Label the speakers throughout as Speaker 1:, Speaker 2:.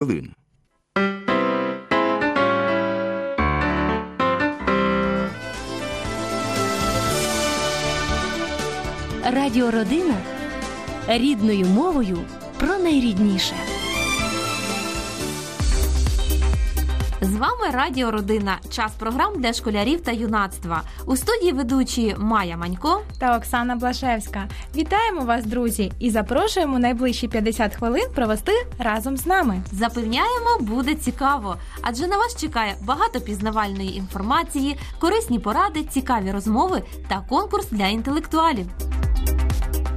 Speaker 1: хвилин.
Speaker 2: Радіородина рідною мовою про найрідніше.
Speaker 3: З вами Радіо Родина. Час програм для школярів та юнацтва. У студії ведучі Майя Манько.
Speaker 4: та Оксана Блашевська. Вітаємо вас, друзі, і запрошуємо найближчі 50 хвилин провести разом з нами.
Speaker 3: Запевняємо, буде цікаво, адже на вас чекає багато пізнавальної інформації, корисні поради, цікаві розмови та конкурс для інтелектуалів.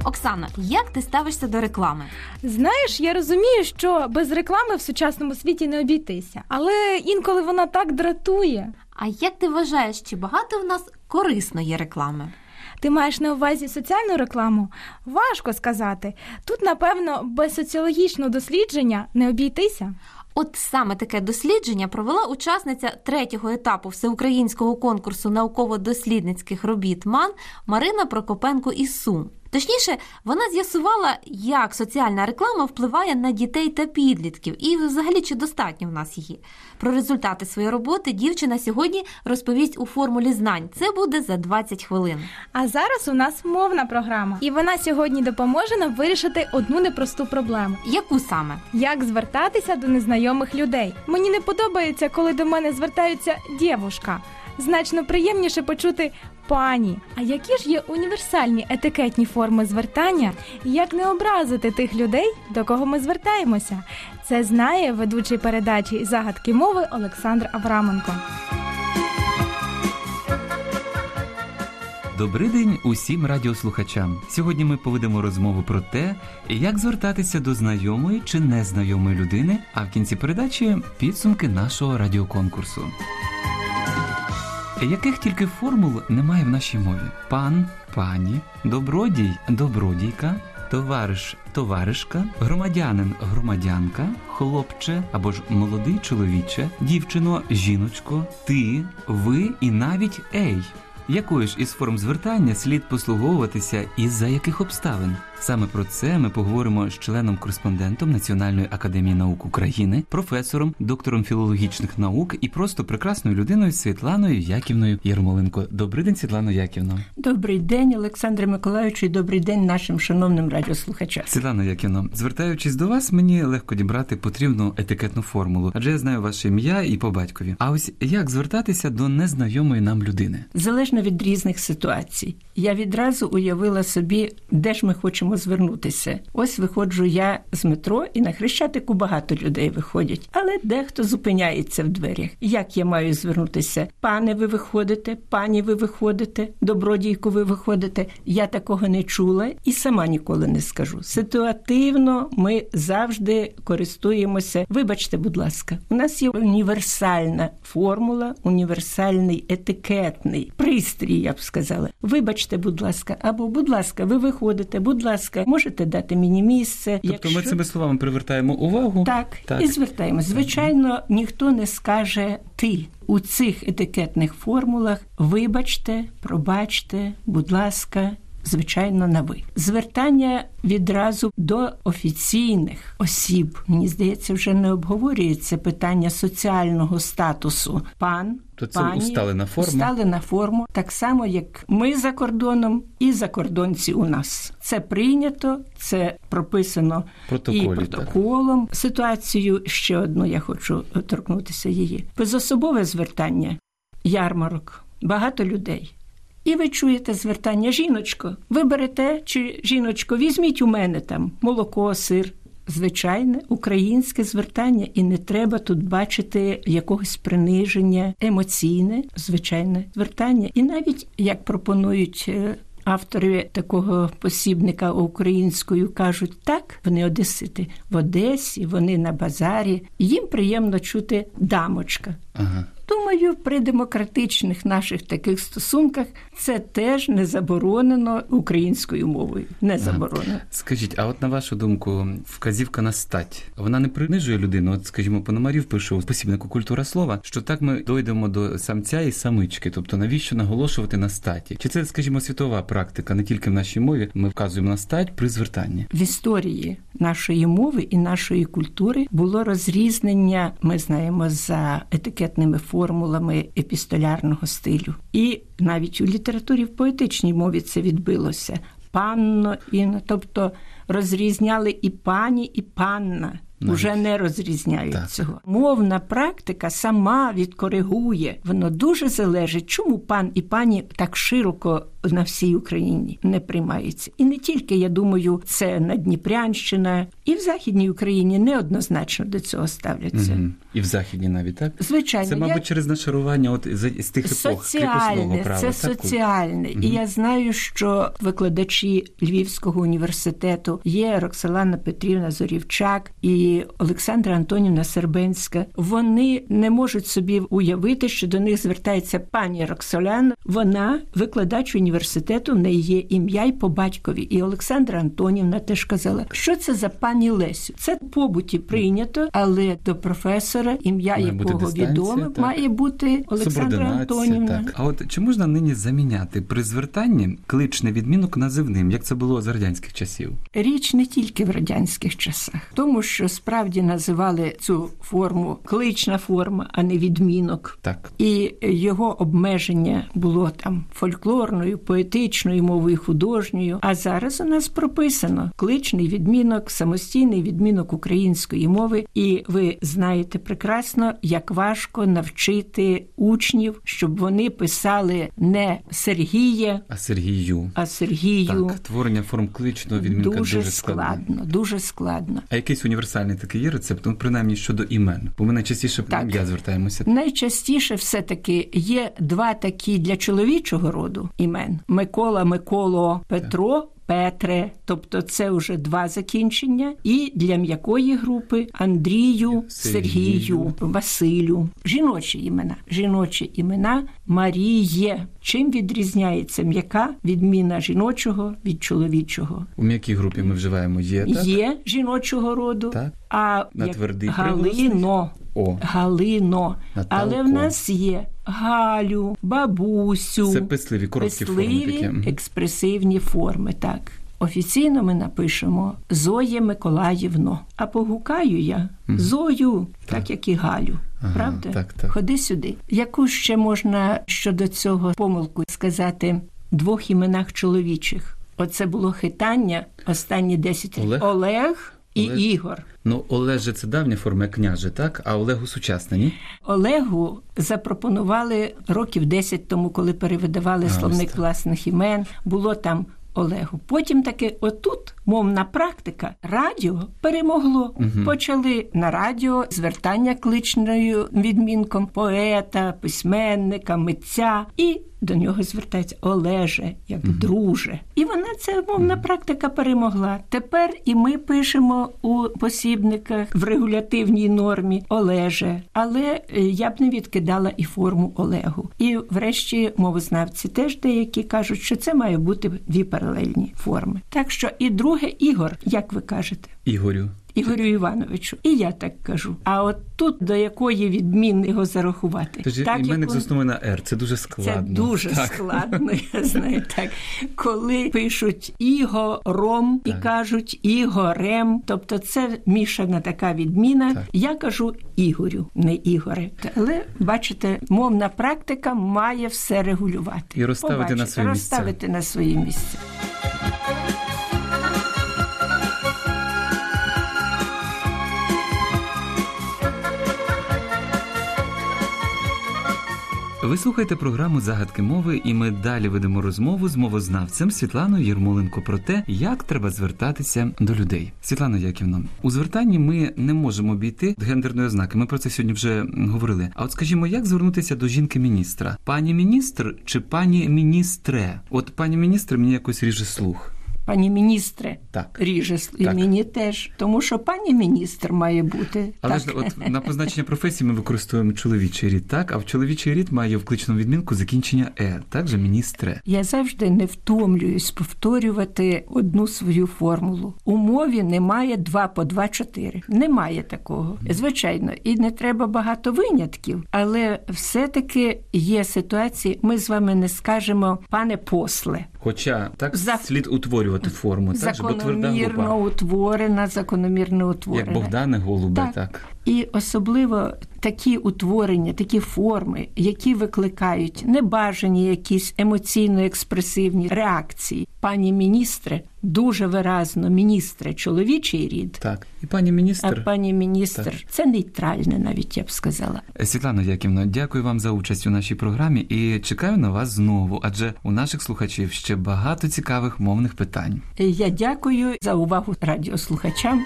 Speaker 3: Оксана, як ти ставишся до реклами?
Speaker 4: Знаєш, я розумію, що без реклами в сучасному світі не обійтися, але інколи вона так дратує.
Speaker 3: А як ти вважаєш, чи багато в нас корисної реклами?
Speaker 4: Ти маєш на увазі соціальну рекламу? Важко сказати. Тут, напевно, без соціологічного дослідження не обійтися.
Speaker 3: От саме таке дослідження провела учасниця третього етапу всеукраїнського конкурсу науково-дослідницьких робіт МАН Марина Прокопенко із Сум. Точніше, вона з'ясувала, як соціальна реклама впливає на дітей та підлітків, і взагалі чи достатньо в нас її. Про результати своєї роботи дівчина сьогодні розповість у формулі знань. Це буде за 20 хвилин.
Speaker 4: А зараз у нас мовна програма, і вона сьогодні допоможе нам вирішити одну непросту проблему.
Speaker 3: Яку саме?
Speaker 4: Як звертатися до незнайомих людей? Мені не подобається, коли до мене звертаються дівушка. Значно приємніше почути пані. А які ж є універсальні етикетні форми звертання? Як не образити тих людей, до кого ми звертаємося? Це знає ведучий передачі загадки мови Олександр Авраменко.
Speaker 5: Добрий день усім радіослухачам. Сьогодні ми поведемо розмову про те, як звертатися до знайомої чи незнайомої людини, а в кінці передачі підсумки нашого радіоконкурсу. Яких тільки формул немає в нашій мові: пан, пані, добродій, добродійка, товариш, товаришка, громадянин, громадянка, хлопче або ж молодий чоловіче, дівчино, жіночко, ти, ви і навіть ей. Якою ж із форм звертання слід послуговуватися і за яких обставин? Саме про це ми поговоримо з членом-кореспондентом Національної академії наук України, професором, доктором філологічних наук і просто прекрасною людиною Світланою Яківною Ярмоленко. Добрий день, Світлано Яківно.
Speaker 6: Добрий день, Олександре Миколаївичу, і добрий день нашим шановним радіослухачам.
Speaker 5: Світлано Яківно, звертаючись до вас, мені легко дібрати потрібну етикетну формулу, адже я знаю ваше ім'я і по батькові. А ось як звертатися до незнайомої нам людини?
Speaker 6: Залежно від різних ситуацій, я відразу уявила собі, де ж ми хочемо звернутися. Ось виходжу я з метро, і на хрещатику багато людей виходять, але дехто зупиняється в дверях. Як я маю звернутися? Пане, ви виходите, пані, ви виходите, добродійку, ви виходите. Я такого не чула і сама ніколи не скажу. Ситуативно ми завжди користуємося. Вибачте, будь ласка, у нас є універсальна формула, універсальний етикетний пристрій, я б сказала. Вибачте, будь ласка, або будь ласка, ви виходите, будь ласка, можете дати мені місце.
Speaker 5: Тобто ми цими словами привертаємо увагу.
Speaker 6: Так,
Speaker 5: Так.
Speaker 6: і звертаємо. Звичайно, ніхто не скаже ти. У цих етикетних формулах вибачте, пробачте, будь ласка. Звичайно, на ви звертання відразу до офіційних осіб. Мені здається, вже не обговорюється питання соціального статусу. Пан
Speaker 5: То це
Speaker 6: пані,
Speaker 5: усталена форма?
Speaker 6: усталена форма, так само як ми за кордоном і закордонці у нас. Це прийнято, це прописано
Speaker 5: Протоколі,
Speaker 6: і
Speaker 5: так.
Speaker 6: протоколом. Ситуацію ще одну я хочу торкнутися її. Безособове звертання, ярмарок, багато людей. І ви чуєте звертання жіночко. Ви берете чи жіночко, візьміть у мене там молоко, сир. Звичайне українське звертання, і не треба тут бачити якогось приниження, емоційне, звичайне звертання. І навіть як пропонують е, автори такого посібника українською, кажуть так, вони одесити в Одесі, вони на базарі. Їм приємно чути дамочка.
Speaker 5: Ага.
Speaker 6: Думаю, при демократичних наших таких стосунках це теж не заборонено українською мовою. Не заборонено.
Speaker 5: Скажіть, а от на вашу думку, вказівка на стать вона не принижує людину? От, скажімо, Пономарів пише посібнику культура слова, що так ми дойдемо до самця і самички. Тобто, навіщо наголошувати на статі? Чи це, скажімо, світова практика, не тільки в нашій мові? Ми вказуємо на стать при звертанні.
Speaker 6: В історії нашої мови і нашої культури було розрізнення. Ми знаємо за етикетними формулами епістолярного стилю, і навіть у літературі в поетичній мові це відбилося. Панно і тобто розрізняли і пані, і панна.
Speaker 5: Навіть.
Speaker 6: Уже не розрізняють
Speaker 5: Так.
Speaker 6: цього. Мовна практика сама відкоригує. Воно дуже залежить, чому пан і пані так широко на всій Україні не приймаються. І не тільки, я думаю, це Надніпрянщина, і в Західній Україні неоднозначно до цього ставляться.
Speaker 5: Мгм. І в західній навіть так.
Speaker 6: Звичайно,
Speaker 5: Це, мабуть,
Speaker 6: я...
Speaker 5: через нашарування от з, з тих епох кріпосного
Speaker 6: Соціальне,
Speaker 5: права.
Speaker 6: це
Speaker 5: так?
Speaker 6: соціальне. І я знаю, що викладачі Львівського університету є Роксолана Петрівна Зорівчак і Олександра Антонівна Сербенська. Вони не можуть собі уявити, що до них звертається пані Роксоляна. Вона викладач університету, в неї є ім'я й по батькові. І Олександра Антонівна теж казала, що це за пані Лесю. Це в побуті прийнято, але до професора, ім'я
Speaker 5: Має
Speaker 6: якого відоме, має бути Олександра Антонівна.
Speaker 5: Так. А от чи можна нині заміняти при звертанні кличний відмінок називним, як це було за радянських часів?
Speaker 6: Річ не тільки в радянських часах, тому що справді називали цю форму клична форма, а не відмінок.
Speaker 5: Так.
Speaker 6: І його обмеження було там фольклорною, поетичною мовою, художньою. А зараз у нас прописано кличний відмінок, самостійний відмінок української мови. І ви знаєте прекрасно, як важко навчити учнів, щоб вони писали не Сергія,
Speaker 5: А Сергію?
Speaker 6: а Сергію.
Speaker 5: Так, творення форм кличного відмінка дуже,
Speaker 6: дуже
Speaker 5: складне.
Speaker 6: складно, дуже складно.
Speaker 5: А якийсь універсальний такий є рецепт, ну принаймні щодо імен. Бо ми найчастіше
Speaker 6: Так.
Speaker 5: ім'я звертаємося.
Speaker 6: Найчастіше все-таки є два такі для чоловічого роду імен: Микола, Миколо, Петро. Петре, тобто це вже два закінчення, і для м'якої групи Андрію,
Speaker 5: Сергію.
Speaker 6: Сергію, Василю. Жіночі імена. Жіночі імена Маріє. Чим відрізняється м'яка відміна жіночого від чоловічого?
Speaker 5: У м'якій групі ми вживаємо є, так?
Speaker 6: Є жіночого роду,
Speaker 5: Так.
Speaker 6: а
Speaker 5: На
Speaker 6: як
Speaker 5: твердий
Speaker 6: Галино.
Speaker 5: О,
Speaker 6: Галино.
Speaker 5: Наталко.
Speaker 6: Але в нас є Галю, бабусю.
Speaker 5: це писливі, короткі форми такі.
Speaker 6: Експресивні форми, так. Офіційно ми напишемо Зоє Миколаївно, а погукаю я Зою, так, як і Галю.
Speaker 5: Ага,
Speaker 6: Правда?
Speaker 5: так, так.
Speaker 6: Ходи сюди. Яку ще можна щодо цього помилку сказати двох іменах чоловічих? Оце було хитання останні 10 років.
Speaker 5: Олег?
Speaker 6: Олег і
Speaker 5: Олег.
Speaker 6: Ігор.
Speaker 5: Ну, Олеже це давня форма княже, так? А Олегу сучасна, ні?
Speaker 6: Олегу запропонували років 10 тому, коли перевидавали
Speaker 5: А,
Speaker 6: словник власних імен. Було там Олегу. Потім таки, отут мовна практика, радіо перемогло. Почали на радіо звертання кличною відмінком поета, письменника, митця і. До нього звертається Олеже, як друже. І вона ця мовна практика перемогла. Тепер і ми пишемо у посібниках в регулятивній нормі Олеже, але е, я б не відкидала і форму Олегу. І врешті мовознавці теж деякі кажуть, що це має бути дві паралельні форми. Так що і друге Ігор, як ви кажете?
Speaker 5: Ігорю.
Speaker 6: Ігорю Івановичу, і я так кажу. А от тут до якої відмін його зарахувати?
Speaker 5: Тож
Speaker 6: Так,
Speaker 5: іменник
Speaker 6: он-
Speaker 5: заснований на Р. Це дуже складно.
Speaker 6: це дуже
Speaker 5: так.
Speaker 6: складно, я знаю так. Коли пишуть ігором і
Speaker 5: Так.
Speaker 6: кажуть ігорем, тобто це мішана така відміна.
Speaker 5: Так.
Speaker 6: Я кажу Ігорю, не Ігоре. Але бачите, мовна практика має все регулювати.
Speaker 5: І розставити на свої місця.
Speaker 6: розставити на свої місця.
Speaker 5: Ви слухаєте програму Загадки мови, і ми далі ведемо розмову з мовознавцем Світланою Єрмоленко про те, як треба звертатися до людей. Світлана Яківна, у звертанні ми не можемо обійти гендерної ознаки. Ми про це сьогодні вже говорили. А от скажімо, як звернутися до жінки-міністра? Пані міністр чи пані міністре? От пані міністр мені якось ріже слух.
Speaker 6: Пані міністре
Speaker 5: Так.
Speaker 6: ріже і
Speaker 5: Так.
Speaker 6: мені теж, тому що пані міністр має бути.
Speaker 5: Але
Speaker 6: так.
Speaker 5: ж от на позначення професії ми використовуємо чоловічий рід, так? А в чоловічий рід має в кличному відмінку закінчення е, так же міністре.
Speaker 6: Я завжди не втомлююсь повторювати одну свою формулу. У мові немає 2 по 2 – 4. Немає такого. Звичайно, і не треба багато винятків, але все-таки є ситуації. Ми з вами не скажемо, пане после.
Speaker 5: Хоча так
Speaker 6: За-
Speaker 5: слід утворювати форму, так же, бо тверда група.
Speaker 6: утворена, закономірно утворена.
Speaker 5: Як Богдане Голубе,
Speaker 6: Так.
Speaker 5: так.
Speaker 6: І особливо такі утворення, такі форми, які викликають небажані якісь емоційно-експресивні реакції. Пані міністре, дуже виразно міністре чоловічий рід,
Speaker 5: Так. І пані
Speaker 6: а
Speaker 5: міністр.
Speaker 6: пані міністр
Speaker 5: Так.
Speaker 6: це нейтральне, навіть я б сказала.
Speaker 5: Світлана Яківна, дякую вам за участь у нашій програмі і чекаю на вас знову, адже у наших слухачів ще багато цікавих мовних питань.
Speaker 6: Я дякую за увагу радіослухачам.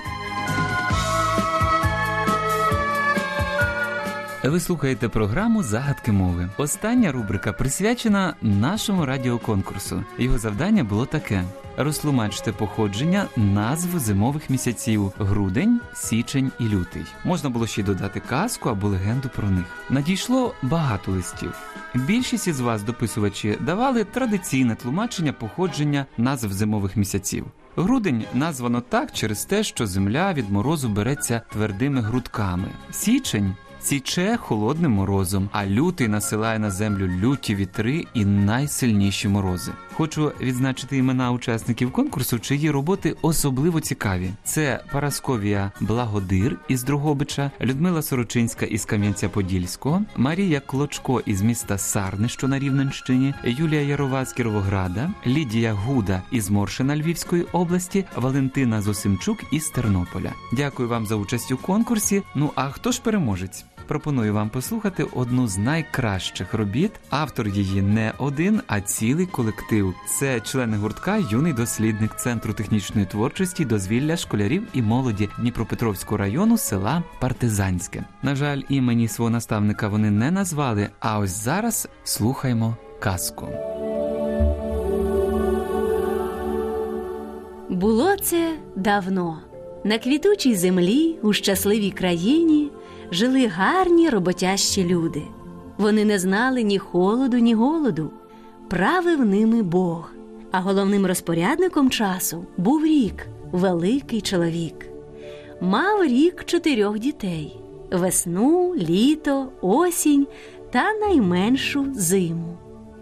Speaker 5: Ви слухаєте програму Загадки мови. Остання рубрика присвячена нашому радіоконкурсу. Його завдання було таке: розтлумачте походження назв зимових місяців грудень, січень і лютий. Можна було ще й додати казку або легенду про них. Надійшло багато листів. Більшість із вас, дописувачі, давали традиційне тлумачення походження назв зимових місяців. Грудень названо так через те, що земля від морозу береться твердими грудками. Січень січе холодним морозом, а лютий насилає на землю люті вітри і найсильніші морози. Хочу відзначити імена учасників конкурсу, чиї роботи особливо цікаві. Це Парасковія Благодир із Другобича, Людмила Сорочинська із Кам'янця-Подільського, Марія Клочко із міста Сарни, що на Рівненщині, Юлія Ярова з Кіровограда, Лідія Гуда із Моршина Львівської області, Валентина Зосимчук із Тернополя. Дякую вам за участь у конкурсі. Ну а хто ж переможець? Пропоную вам послухати одну з найкращих робіт. Автор її не один, а цілий колектив. Це члени гуртка Юний дослідник Центру технічної творчості, дозвілля школярів і молоді Дніпропетровського району села Партизанське. На жаль, імені свого наставника вони не назвали. А ось зараз слухаймо казку.
Speaker 2: Було це давно. На квітучій землі, у щасливій країні, жили гарні роботящі люди. Вони не знали ні холоду, ні голоду. Правив ними Бог. А головним розпорядником часу був рік, великий чоловік. Мав рік чотирьох дітей: весну, літо, осінь та найменшу зиму.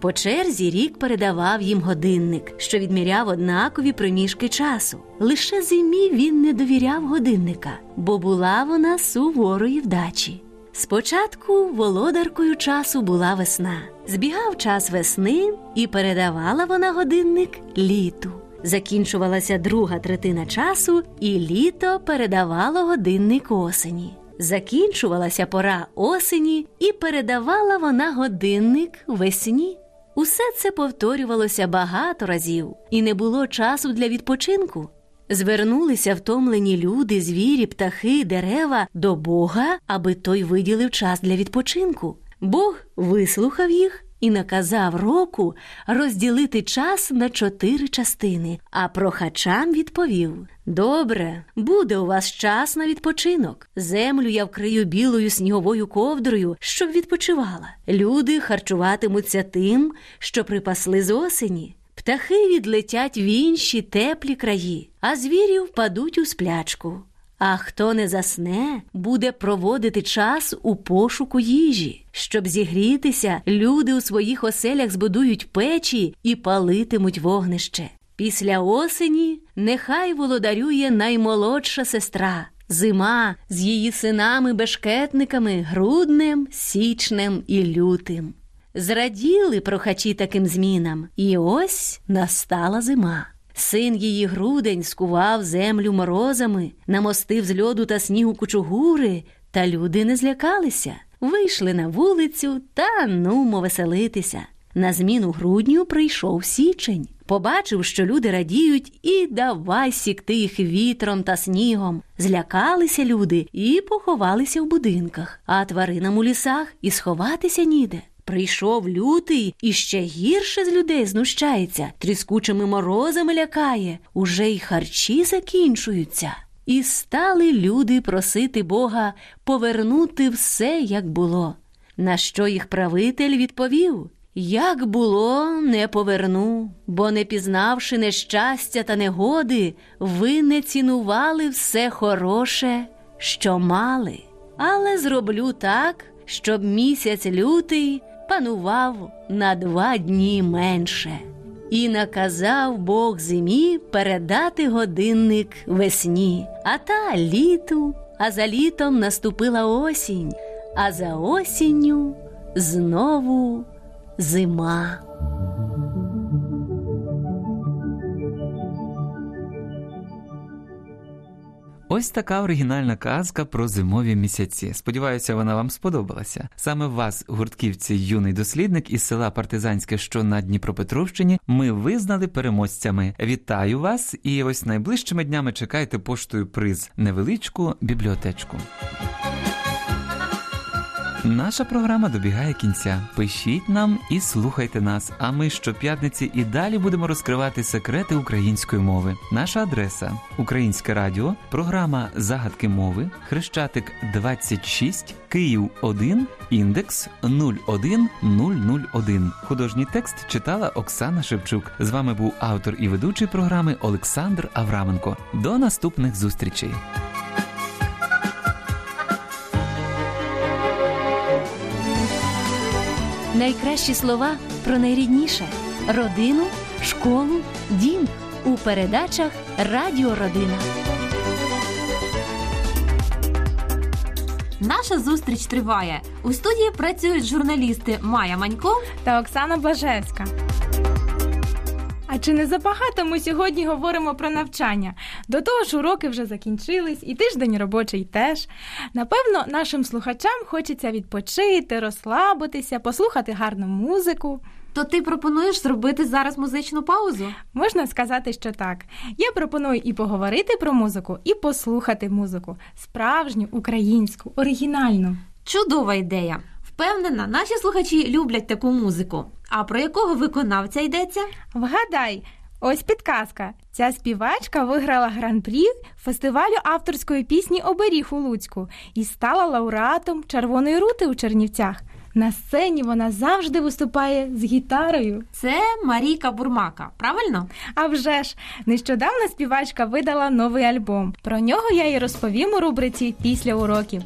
Speaker 2: По черзі рік передавав їм годинник, що відміряв однакові проміжки часу. Лише зимі він не довіряв годинника, бо була вона суворої вдачі. Спочатку володаркою часу була весна. Збігав час весни, і передавала вона годинник літу. Закінчувалася друга третина часу, і літо передавало годинник осені. Закінчувалася пора осені, і передавала вона годинник весні. Усе це повторювалося багато разів, і не було часу для відпочинку. Звернулися втомлені люди, звірі, птахи, дерева до Бога, аби той виділив час для відпочинку. Бог вислухав їх і наказав року розділити час на чотири частини, а прохачам відповів: Добре, буде у вас час на відпочинок. Землю я вкрию білою сніговою ковдрою, щоб відпочивала. Люди харчуватимуться тим, що припасли з осені. Птахи відлетять в інші теплі краї, а звірі впадуть у сплячку. А хто не засне, буде проводити час у пошуку їжі. Щоб зігрітися, люди у своїх оселях збудують печі і палитимуть вогнище. Після осені нехай володарює наймолодша сестра. Зима з її синами-бешкетниками груднем, січнем і лютим. Зраділи прохачі таким змінам, і ось настала зима. Син її грудень скував землю морозами, намостив з льоду та снігу кучугури, та люди не злякалися. Вийшли на вулицю та нумо веселитися. На зміну грудню прийшов січень. Побачив, що люди радіють, і давай сікти їх вітром та снігом. Злякалися люди і поховалися в будинках, а тваринам у лісах і сховатися ніде. Прийшов лютий і ще гірше з людей знущається, тріскучими морозами лякає, уже й харчі закінчуються. І стали люди просити Бога повернути все, як було. На що їх правитель відповів Як було, не поверну, бо не пізнавши нещастя та негоди, ви не цінували все хороше, що мали. Але зроблю так, щоб місяць лютий панував на два дні менше. І наказав Бог зимі передати годинник весні, а та літу, а за літом наступила осінь, а за осінню знову зима.
Speaker 5: Ось така оригінальна казка про зимові місяці. Сподіваюся, вона вам сподобалася. Саме вас, гуртківці, юний дослідник із села Партизанське, що на Дніпропетровщині, ми визнали переможцями. Вітаю вас! І ось найближчими днями чекайте поштою приз невеличку бібліотечку. Наша програма добігає кінця. Пишіть нам і слухайте нас. А ми щоп'ятниці і далі будемо розкривати секрети української мови. Наша адреса Українське радіо, програма Загадки мови, Хрещатик 26, Київ 1, індекс 01001. Художній текст читала Оксана Шевчук. З вами був автор і ведучий програми Олександр Авраменко. До наступних зустрічей.
Speaker 2: Найкращі слова про найрідніше родину, школу, дім у передачах Радіо Родина.
Speaker 3: Наша зустріч триває. У студії працюють журналісти Майя Манько.
Speaker 4: та Оксана Блажевська. А чи не забагато ми сьогодні говоримо про навчання? До того ж, уроки вже закінчились, і тиждень робочий теж. Напевно, нашим слухачам хочеться відпочити, розслабитися, послухати гарну музику.
Speaker 3: То ти пропонуєш зробити зараз музичну паузу?
Speaker 4: Можна сказати, що так. Я пропоную і поговорити про музику, і послухати музику. Справжню, українську, оригінальну.
Speaker 3: Чудова ідея. Впевнена, наші слухачі люблять таку музику. А про якого виконавця йдеться?
Speaker 4: Вгадай, ось підказка. Ця співачка виграла гран-прі фестивалю авторської пісні Оберіг у Луцьку і стала лауреатом Червоної рути у Чернівцях. На сцені вона завжди виступає з гітарою.
Speaker 3: Це Марійка Бурмака, правильно?
Speaker 4: А вже ж, нещодавно співачка видала новий альбом. Про нього я і розповім у рубриці після уроків.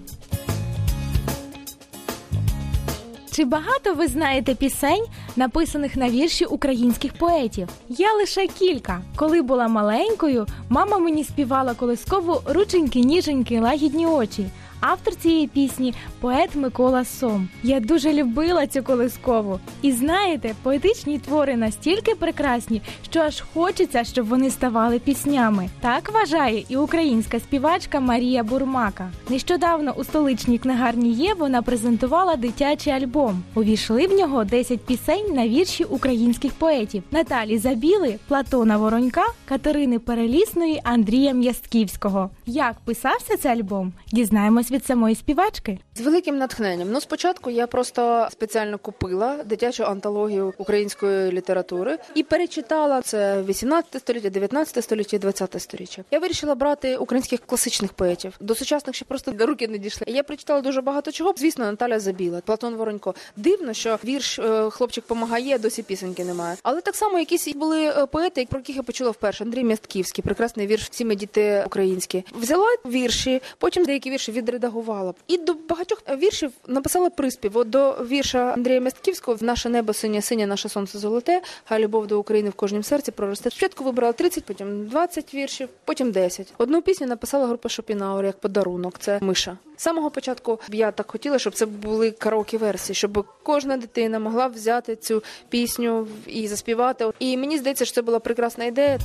Speaker 4: Чи багато ви знаєте пісень, написаних на вірші українських поетів? Я лише кілька. Коли була маленькою, мама мені співала колискову рученьки, ніженьки, лагідні очі. Автор цієї пісні поет Микола Сом. Я дуже любила цю колискову. І знаєте, поетичні твори настільки прекрасні, що аж хочеться, щоб вони ставали піснями. Так вважає і українська співачка Марія Бурмака. Нещодавно у столичній книгарні є вона презентувала дитячий альбом. Увійшли в нього 10 пісень на вірші українських поетів Наталі Забіли, Платона Воронька, Катерини Перелісної, Андрія М'ястківського. Як писався цей альбом? Дізнаємось від самої співачки.
Speaker 1: З великим натхненням. Ну, спочатку я просто спеціально купила дитячу антологію української літератури і перечитала це 18 століття, 19 століття, 20 століття. Я вирішила брати українських класичних поетів. До сучасних ще просто руки не дійшли. Я прочитала дуже багато чого. Звісно, Наталя Забіла, Платон Воронько. Дивно, що вірш е, хлопчик помагає, досі пісеньки немає. Але так само якісь були е, поети, про яких я почула вперше. Андрій Містківський, прекрасний вірш Всі ми діти українські. Взяла вірші, потім деякі вірші відредагувала. І до багатьох віршів написала приспів. От до вірша Андрія Містківського Наше небо синє синє, наше сонце золоте. Хай любов до України в кожнім серці проросте. Спочатку вибрала 30, потім 20 віршів, потім 10. Одну пісню написала група Шопінауер як подарунок. Це миша. З самого початку я так хотіла, щоб це були караоке версії, щоб кожна дитина могла взяти цю пісню і заспівати. І мені здається, що це була прекрасна ідея.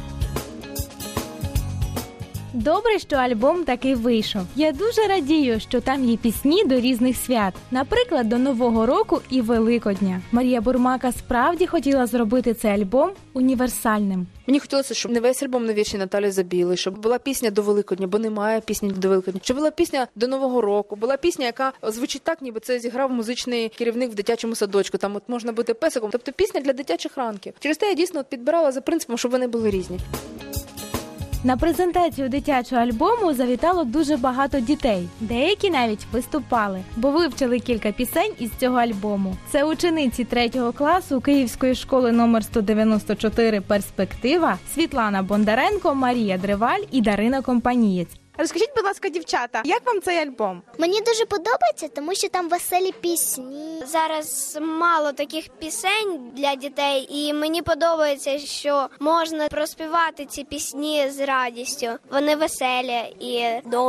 Speaker 4: Добре, що альбом таки вийшов. Я дуже радію, що там є пісні до різних свят, наприклад, до Нового року і Великодня. Марія Бурмака справді хотіла зробити цей альбом універсальним.
Speaker 1: Мені хотілося, щоб не весь альбом на вічні Наталі Забіли, щоб була пісня до Великодня, бо немає пісні до Великодня. Щоб була пісня до Нового року, була пісня, яка звучить так, ніби це зіграв музичний керівник в дитячому садочку. Там от можна бути песиком. Тобто пісня для дитячих ранків. Через те я дійсно підбирала за принципом, щоб вони були різні.
Speaker 4: На презентацію дитячого альбому завітало дуже багато дітей. Деякі навіть виступали, бо вивчили кілька пісень із цього альбому. Це учениці третього класу Київської школи номер 194 Перспектива Світлана Бондаренко, Марія Древаль і Дарина Компанієць.
Speaker 7: Розкажіть, будь ласка, дівчата, як вам цей альбом?
Speaker 8: Мені дуже подобається, тому що там веселі пісні. Зараз мало таких пісень для дітей, і мені подобається, що можна проспівати ці пісні з радістю. Вони веселі і добрі.